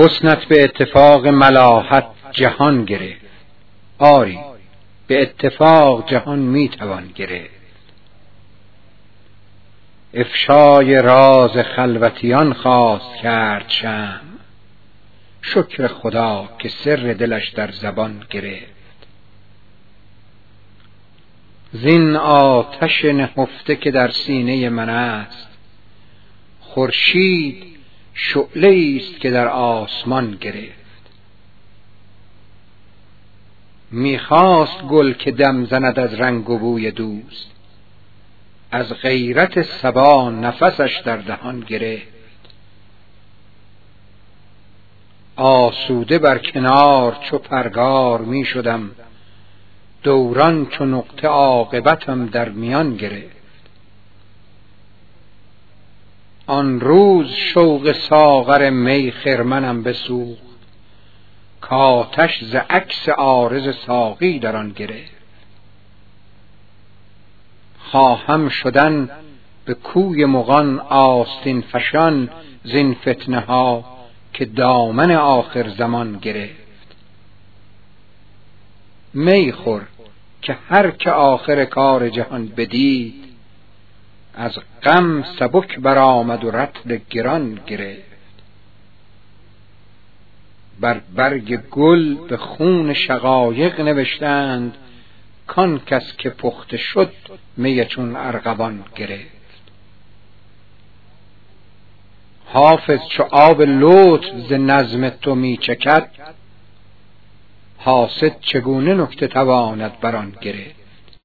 حسنت به اتفاق ملاحت جهان گرفت. آری به اتفاق جهان می‌توان گرفت. افشای راز خلوتیان خواست کرد شم شکر خدا که سر دلش در زبان گرفت. زین آتش نهفته که در سینه من است. خورشید شعله است که در آسمان گرفت. می‌خواست گل که دم زند از رنگ و بوی دوست از غیرت سبا نفسش در دهان گرفت. آسوده بر کنار چو پرگار می شدم دوران چو نقطه عاقبتم در میان گرفت. آن روز شوق ساغر می خرمنم بسوخت. کاتش ز عکس عارض ساقی در آن گرفت. خواهم شدن به کوی مغان آستین فشان زین فتنه ها که دامن آخر زمان گرفت. می خور که هر که آخر کار جهان بدید از غم سبک برآمد و رطل گران گرفت. بر برگ گل به خون شقایق نوشتند کان کس که پخته شد می چون ارغوان گرفت. حافظ چو آب لطف ز نظم تو می چکد حاسد چگونه نکته تواند بران گرفت؟